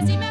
decime